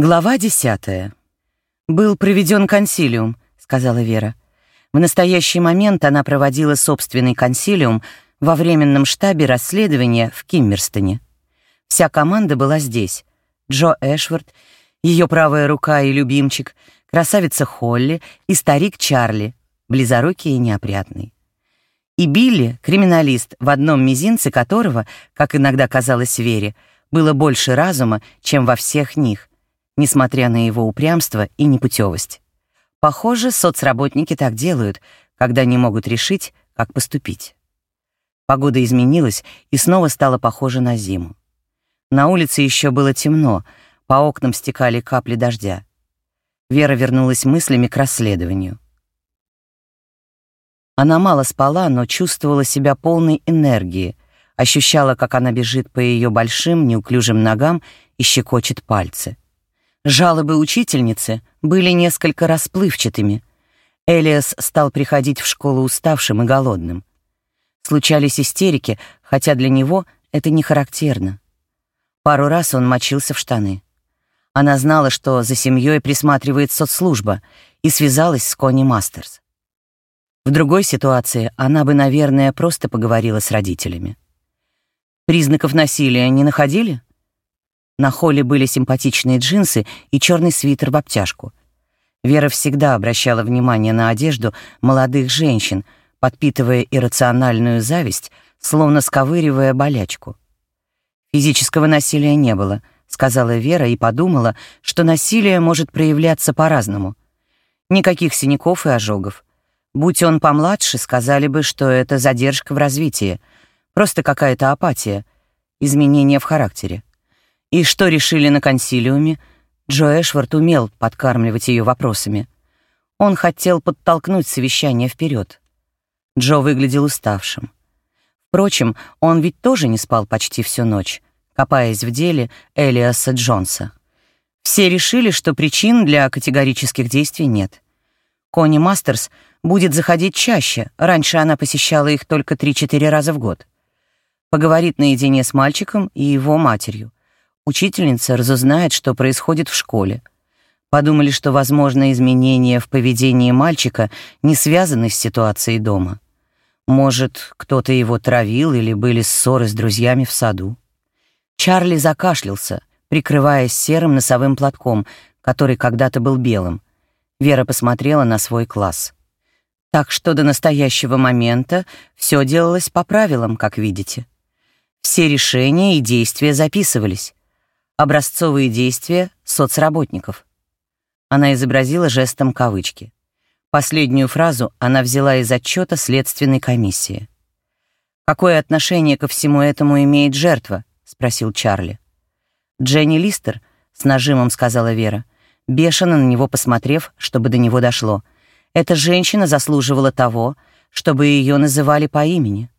Глава десятая. «Был проведен консилиум», — сказала Вера. В настоящий момент она проводила собственный консилиум во временном штабе расследования в Киммерстоне. Вся команда была здесь. Джо Эшвард, ее правая рука и любимчик, красавица Холли и старик Чарли, близорукий и неопрятный. И Билли, криминалист, в одном мизинце которого, как иногда казалось Вере, было больше разума, чем во всех них, несмотря на его упрямство и непутевость. Похоже, соцработники так делают, когда не могут решить, как поступить. Погода изменилась и снова стала похожа на зиму. На улице еще было темно, по окнам стекали капли дождя. Вера вернулась мыслями к расследованию. Она мало спала, но чувствовала себя полной энергии, ощущала, как она бежит по ее большим, неуклюжим ногам и щекочет пальцы. Жалобы учительницы были несколько расплывчатыми. Элиас стал приходить в школу уставшим и голодным. Случались истерики, хотя для него это не характерно. Пару раз он мочился в штаны. Она знала, что за семьей присматривает соцслужба, и связалась с Конни Мастерс. В другой ситуации она бы, наверное, просто поговорила с родителями. Признаков насилия не находили? На Холле были симпатичные джинсы и черный свитер в обтяжку. Вера всегда обращала внимание на одежду молодых женщин, подпитывая иррациональную зависть, словно сковыривая болячку. Физического насилия не было, сказала Вера и подумала, что насилие может проявляться по-разному. Никаких синяков и ожогов. Будь он помладше, сказали бы, что это задержка в развитии, просто какая-то апатия, изменение в характере. И что решили на консилиуме? Джо Эшвард умел подкармливать ее вопросами. Он хотел подтолкнуть совещание вперед. Джо выглядел уставшим. Впрочем, он ведь тоже не спал почти всю ночь, копаясь в деле Элиаса Джонса. Все решили, что причин для категорических действий нет. Конни Мастерс будет заходить чаще, раньше она посещала их только 3-4 раза в год. Поговорит наедине с мальчиком и его матерью. Учительница разузнает, что происходит в школе. Подумали, что, возможно, изменения в поведении мальчика не связаны с ситуацией дома. Может, кто-то его травил или были ссоры с друзьями в саду. Чарли закашлялся, прикрываясь серым носовым платком, который когда-то был белым. Вера посмотрела на свой класс. Так что до настоящего момента все делалось по правилам, как видите. Все решения и действия записывались. Образцовые действия соцработников. Она изобразила жестом кавычки. Последнюю фразу она взяла из отчета следственной комиссии. «Какое отношение ко всему этому имеет жертва?» — спросил Чарли. «Дженни Листер», — с нажимом сказала Вера, бешено на него посмотрев, чтобы до него дошло. «Эта женщина заслуживала того, чтобы ее называли по имени.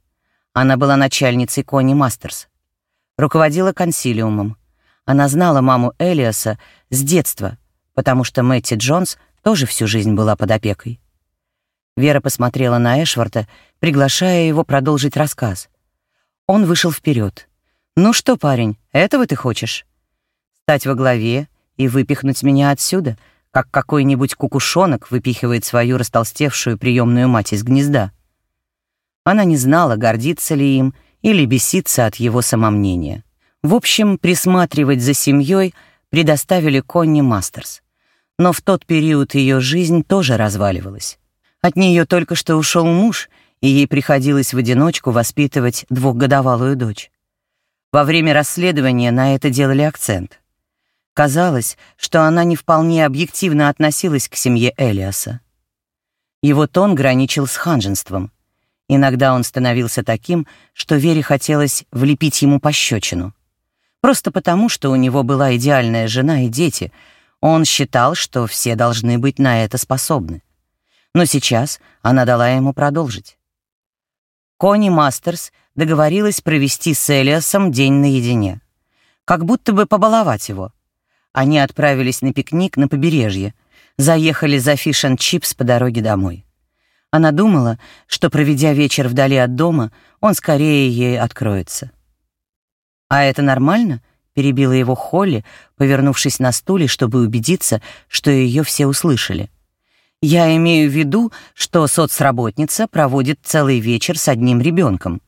Она была начальницей Конни Мастерс. Руководила консилиумом. Она знала маму Элиаса с детства, потому что Мэтти Джонс тоже всю жизнь была под опекой. Вера посмотрела на Эшварда, приглашая его продолжить рассказ. Он вышел вперед. «Ну что, парень, этого ты хочешь? Стать во главе и выпихнуть меня отсюда, как какой-нибудь кукушонок выпихивает свою растолстевшую приемную мать из гнезда?» Она не знала, гордится ли им или бесится от его самомнения. В общем, присматривать за семьей предоставили Конни Мастерс. Но в тот период ее жизнь тоже разваливалась. От нее только что ушел муж, и ей приходилось в одиночку воспитывать двухгодовалую дочь. Во время расследования на это делали акцент. Казалось, что она не вполне объективно относилась к семье Элиаса. Его тон граничил с ханженством. Иногда он становился таким, что Вере хотелось влепить ему пощечину. Просто потому, что у него была идеальная жена и дети, он считал, что все должны быть на это способны. Но сейчас она дала ему продолжить. Конни Мастерс договорилась провести с Элиасом день наедине. Как будто бы побаловать его. Они отправились на пикник на побережье, заехали за фиш чипс по дороге домой. Она думала, что, проведя вечер вдали от дома, он скорее ей откроется. «А это нормально?» — перебила его Холли, повернувшись на стуле, чтобы убедиться, что ее все услышали. «Я имею в виду, что соцработница проводит целый вечер с одним ребенком,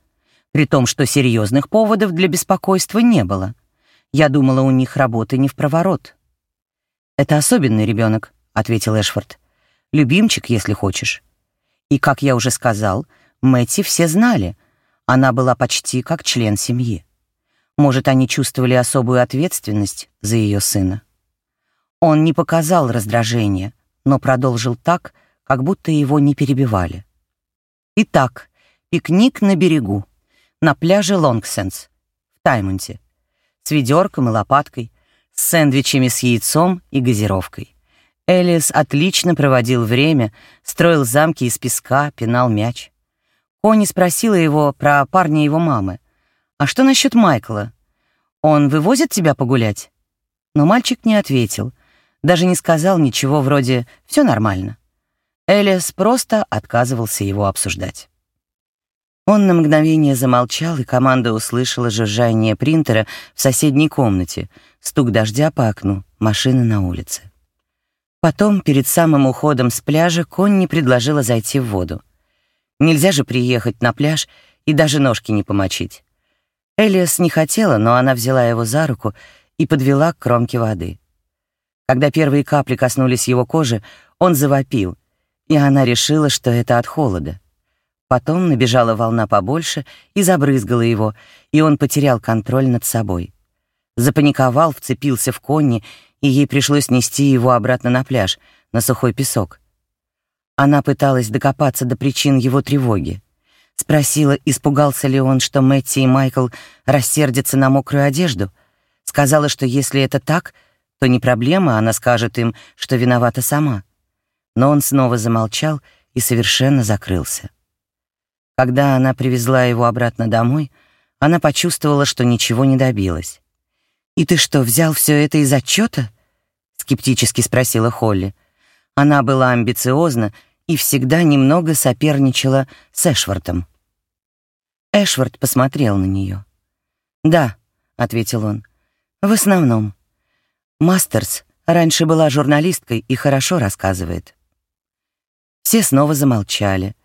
при том, что серьезных поводов для беспокойства не было. Я думала, у них работы не в проворот». «Это особенный ребенок», — ответил Эшфорд. «Любимчик, если хочешь». И, как я уже сказал, Мэтти все знали. Она была почти как член семьи. Может, они чувствовали особую ответственность за ее сына. Он не показал раздражения, но продолжил так, как будто его не перебивали. Итак, пикник на берегу, на пляже Лонгсенс, в Таймонте, с ведерком и лопаткой, с сэндвичами с яйцом и газировкой. Элиас отлично проводил время, строил замки из песка, пинал мяч. Кони спросила его про парня его мамы. «А что насчет Майкла? Он вывозит тебя погулять?» Но мальчик не ответил, даже не сказал ничего вроде «все нормально». Элиас просто отказывался его обсуждать. Он на мгновение замолчал, и команда услышала жужжание принтера в соседней комнате, стук дождя по окну, машины на улице. Потом, перед самым уходом с пляжа, Конни предложила зайти в воду. Нельзя же приехать на пляж и даже ножки не помочить. Элиас не хотела, но она взяла его за руку и подвела к кромке воды. Когда первые капли коснулись его кожи, он завопил, и она решила, что это от холода. Потом набежала волна побольше и забрызгала его, и он потерял контроль над собой. Запаниковал, вцепился в Конни, и ей пришлось нести его обратно на пляж, на сухой песок. Она пыталась докопаться до причин его тревоги. Спросила, испугался ли он, что Мэтти и Майкл рассердятся на мокрую одежду. Сказала, что если это так, то не проблема, она скажет им, что виновата сама. Но он снова замолчал и совершенно закрылся. Когда она привезла его обратно домой, она почувствовала, что ничего не добилась. «И ты что, взял все это из отчета?» — скептически спросила Холли. Она была амбициозна и всегда немного соперничала с Эшвартом. Эшвард посмотрел на нее. «Да», — ответил он, — «в основном. Мастерс раньше была журналисткой и хорошо рассказывает». Все снова замолчали,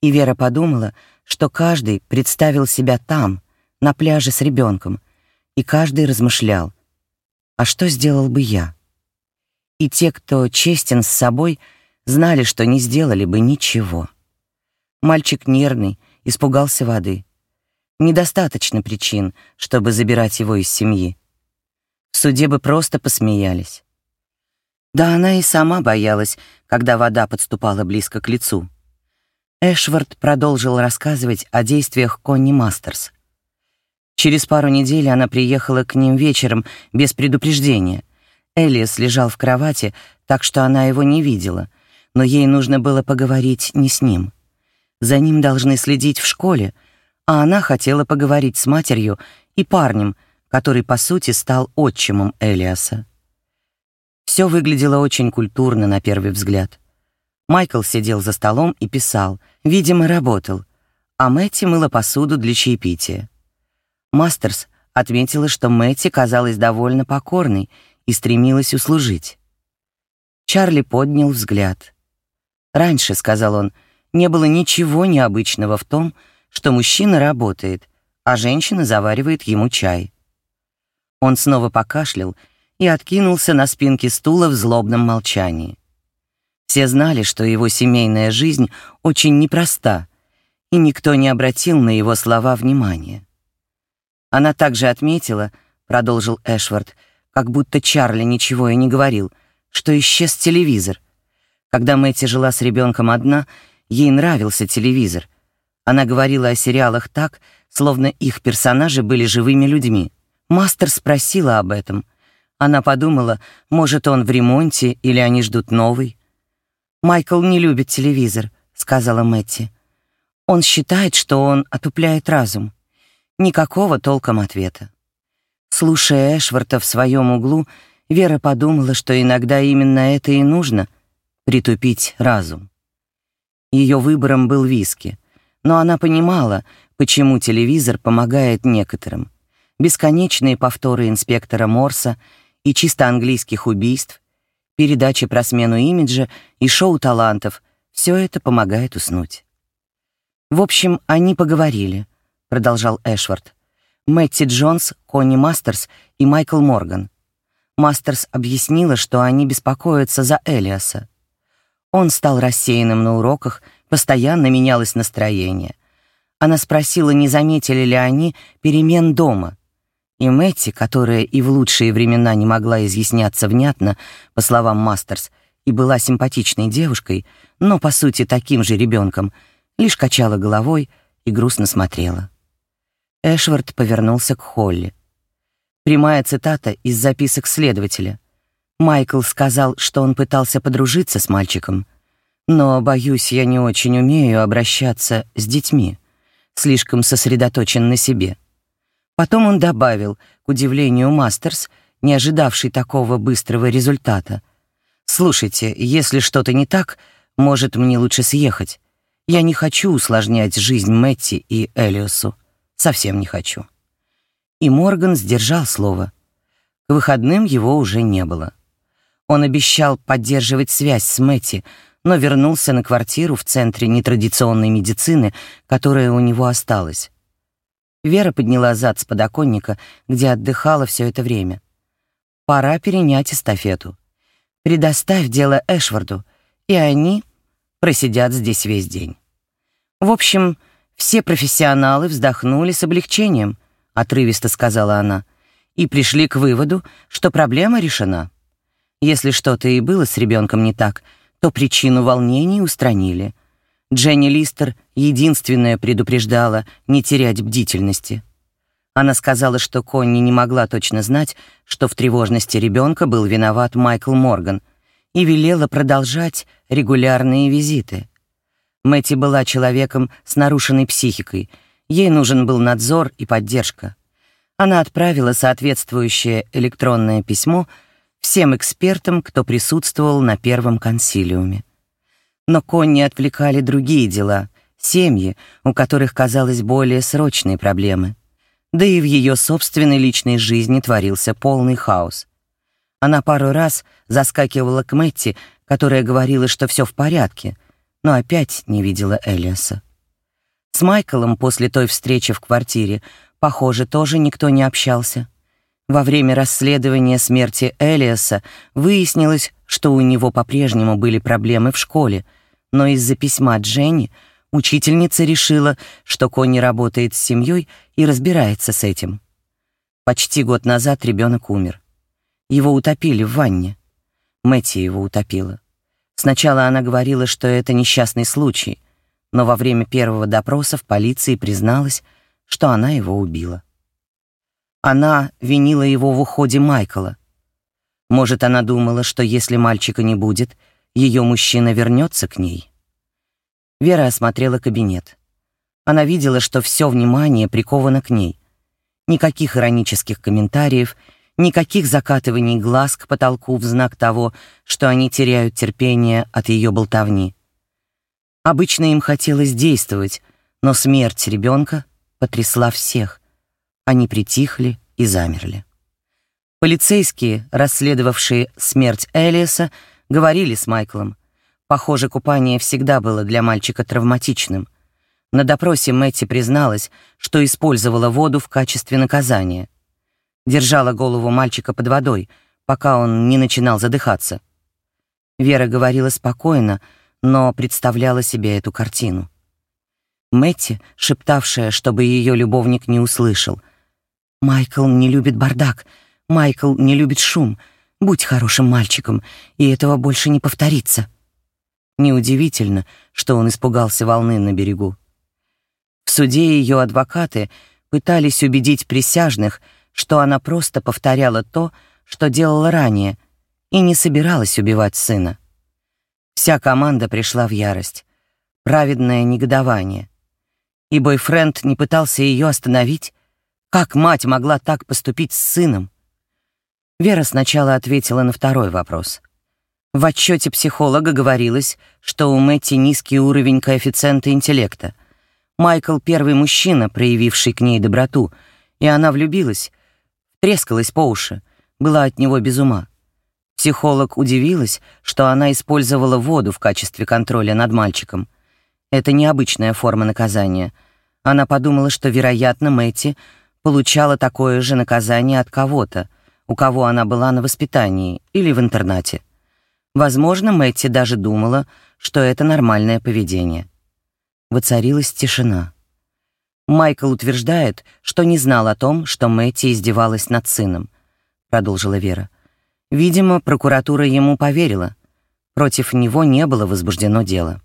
и Вера подумала, что каждый представил себя там, на пляже с ребенком, и каждый размышлял, а что сделал бы я? И те, кто честен с собой, знали, что не сделали бы ничего. Мальчик нервный, испугался воды. Недостаточно причин, чтобы забирать его из семьи. В суде бы просто посмеялись. Да она и сама боялась, когда вода подступала близко к лицу. Эшвард продолжил рассказывать о действиях Конни Мастерс. Через пару недель она приехала к ним вечером без предупреждения. Элиас лежал в кровати, так что она его не видела, но ей нужно было поговорить не с ним. За ним должны следить в школе, а она хотела поговорить с матерью и парнем, который, по сути, стал отчимом Элиаса. Все выглядело очень культурно на первый взгляд. Майкл сидел за столом и писал, видимо, работал, а Мэтти мыла посуду для чаепития. Мастерс отметила, что Мэтти казалась довольно покорной и стремилась услужить. Чарли поднял взгляд. «Раньше, — сказал он, — не было ничего необычного в том, что мужчина работает, а женщина заваривает ему чай». Он снова покашлял и откинулся на спинке стула в злобном молчании. Все знали, что его семейная жизнь очень непроста, и никто не обратил на его слова внимания. Она также отметила, продолжил Эшвард, как будто Чарли ничего и не говорил, что исчез телевизор. Когда Мэтти жила с ребенком одна, ей нравился телевизор. Она говорила о сериалах так, словно их персонажи были живыми людьми. Мастер спросила об этом. Она подумала, может, он в ремонте или они ждут новый. «Майкл не любит телевизор», — сказала Мэтти. «Он считает, что он отупляет разум». Никакого толком ответа. Слушая Эшварта в своем углу, Вера подумала, что иногда именно это и нужно — притупить разум. Ее выбором был виски, но она понимала, почему телевизор помогает некоторым. бесконечные повторы инспектора Морса и чисто английских убийств, передачи про смену имиджа и шоу талантов — все это помогает уснуть. В общем, они поговорили, продолжал Эшвард. Мэтти Джонс, Конни Мастерс и Майкл Морган. Мастерс объяснила, что они беспокоятся за Элиаса. Он стал рассеянным на уроках, постоянно менялось настроение. Она спросила, не заметили ли они перемен дома. И Мэтти, которая и в лучшие времена не могла изъясняться внятно, по словам Мастерс, и была симпатичной девушкой, но, по сути, таким же ребенком, лишь качала головой и грустно смотрела. Эшвард повернулся к Холли. Прямая цитата из записок следователя. Майкл сказал, что он пытался подружиться с мальчиком. Но, боюсь, я не очень умею обращаться с детьми. Слишком сосредоточен на себе. Потом он добавил, к удивлению Мастерс, не ожидавший такого быстрого результата. «Слушайте, если что-то не так, может, мне лучше съехать. Я не хочу усложнять жизнь Мэтти и Элиосу. Совсем не хочу». И Морган сдержал слово. К выходным его уже не было. Он обещал поддерживать связь с Мэтти, но вернулся на квартиру в центре нетрадиционной медицины, которая у него осталась. Вера подняла зад с подоконника, где отдыхала все это время. Пора перенять эстафету. Предоставь дело Эшварду, и они просидят здесь весь день. В общем, все профессионалы вздохнули с облегчением, отрывисто сказала она, и пришли к выводу, что проблема решена. Если что-то и было с ребенком не так, то причину волнений устранили. Дженни Листер единственная предупреждала не терять бдительности. Она сказала, что Конни не могла точно знать, что в тревожности ребенка был виноват Майкл Морган, и велела продолжать регулярные визиты. Мэтти была человеком с нарушенной психикой, ей нужен был надзор и поддержка. Она отправила соответствующее электронное письмо — всем экспертам, кто присутствовал на первом консилиуме. Но Конни отвлекали другие дела, семьи, у которых казалось более срочные проблемы. Да и в ее собственной личной жизни творился полный хаос. Она пару раз заскакивала к Мэтти, которая говорила, что все в порядке, но опять не видела Элиаса. С Майклом после той встречи в квартире, похоже, тоже никто не общался. Во время расследования смерти Элиаса выяснилось, что у него по-прежнему были проблемы в школе, но из-за письма Дженни учительница решила, что Конни работает с семьей и разбирается с этим. Почти год назад ребенок умер. Его утопили в ванне. Мэтти его утопила. Сначала она говорила, что это несчастный случай, но во время первого допроса в полиции призналась, что она его убила. Она винила его в уходе Майкла. Может, она думала, что если мальчика не будет, ее мужчина вернется к ней. Вера осмотрела кабинет. Она видела, что все внимание приковано к ней. Никаких иронических комментариев, никаких закатываний глаз к потолку в знак того, что они теряют терпение от ее болтовни. Обычно им хотелось действовать, но смерть ребенка потрясла всех. Они притихли и замерли. Полицейские, расследовавшие смерть Элиаса, говорили с Майклом. Похоже, купание всегда было для мальчика травматичным. На допросе Мэтти призналась, что использовала воду в качестве наказания. Держала голову мальчика под водой, пока он не начинал задыхаться. Вера говорила спокойно, но представляла себе эту картину. Мэтти, шептавшая, чтобы ее любовник не услышал. «Майкл не любит бардак. Майкл не любит шум. Будь хорошим мальчиком, и этого больше не повторится». Неудивительно, что он испугался волны на берегу. В суде ее адвокаты пытались убедить присяжных, что она просто повторяла то, что делала ранее, и не собиралась убивать сына. Вся команда пришла в ярость. Праведное негодование и бойфренд не пытался ее остановить? Как мать могла так поступить с сыном? Вера сначала ответила на второй вопрос. В отчете психолога говорилось, что у Мэтти низкий уровень коэффициента интеллекта. Майкл — первый мужчина, проявивший к ней доброту, И она влюбилась, трескалась по уши, была от него без ума. Психолог удивилась, что она использовала воду в качестве контроля над мальчиком. Это необычная форма наказания. Она подумала, что, вероятно, Мэтти получала такое же наказание от кого-то, у кого она была на воспитании или в интернате. Возможно, Мэтти даже думала, что это нормальное поведение. Воцарилась тишина. Майкл утверждает, что не знал о том, что Мэтти издевалась над сыном, продолжила Вера. Видимо, прокуратура ему поверила. Против него не было возбуждено дело.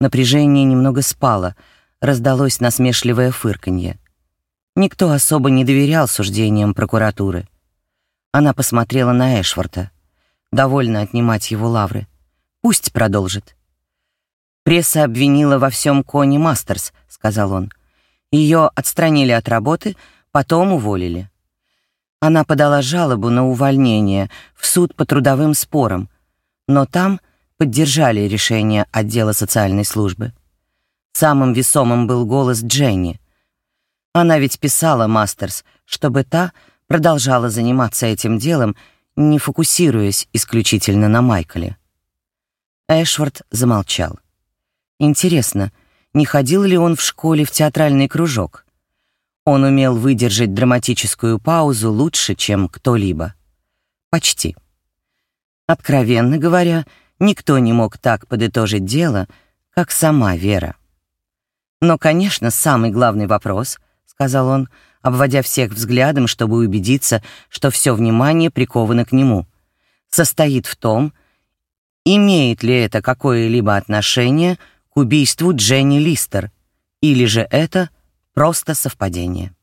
Напряжение немного спало, раздалось насмешливое фырканье. Никто особо не доверял суждениям прокуратуры. Она посмотрела на Эшворта. Довольно отнимать его лавры. Пусть продолжит. «Пресса обвинила во всем Кони Мастерс», — сказал он. Ее отстранили от работы, потом уволили. Она подала жалобу на увольнение в суд по трудовым спорам, но там поддержали решение отдела социальной службы. Самым весомым был голос Дженни. Она ведь писала Мастерс, чтобы та продолжала заниматься этим делом, не фокусируясь исключительно на Майкле. Эшвард замолчал. Интересно, не ходил ли он в школе в театральный кружок? Он умел выдержать драматическую паузу лучше, чем кто-либо. Почти. Откровенно говоря, никто не мог так подытожить дело, как сама Вера. «Но, конечно, самый главный вопрос», — сказал он, обводя всех взглядом, чтобы убедиться, что все внимание приковано к нему, состоит в том, имеет ли это какое-либо отношение к убийству Дженни Листер, или же это просто совпадение.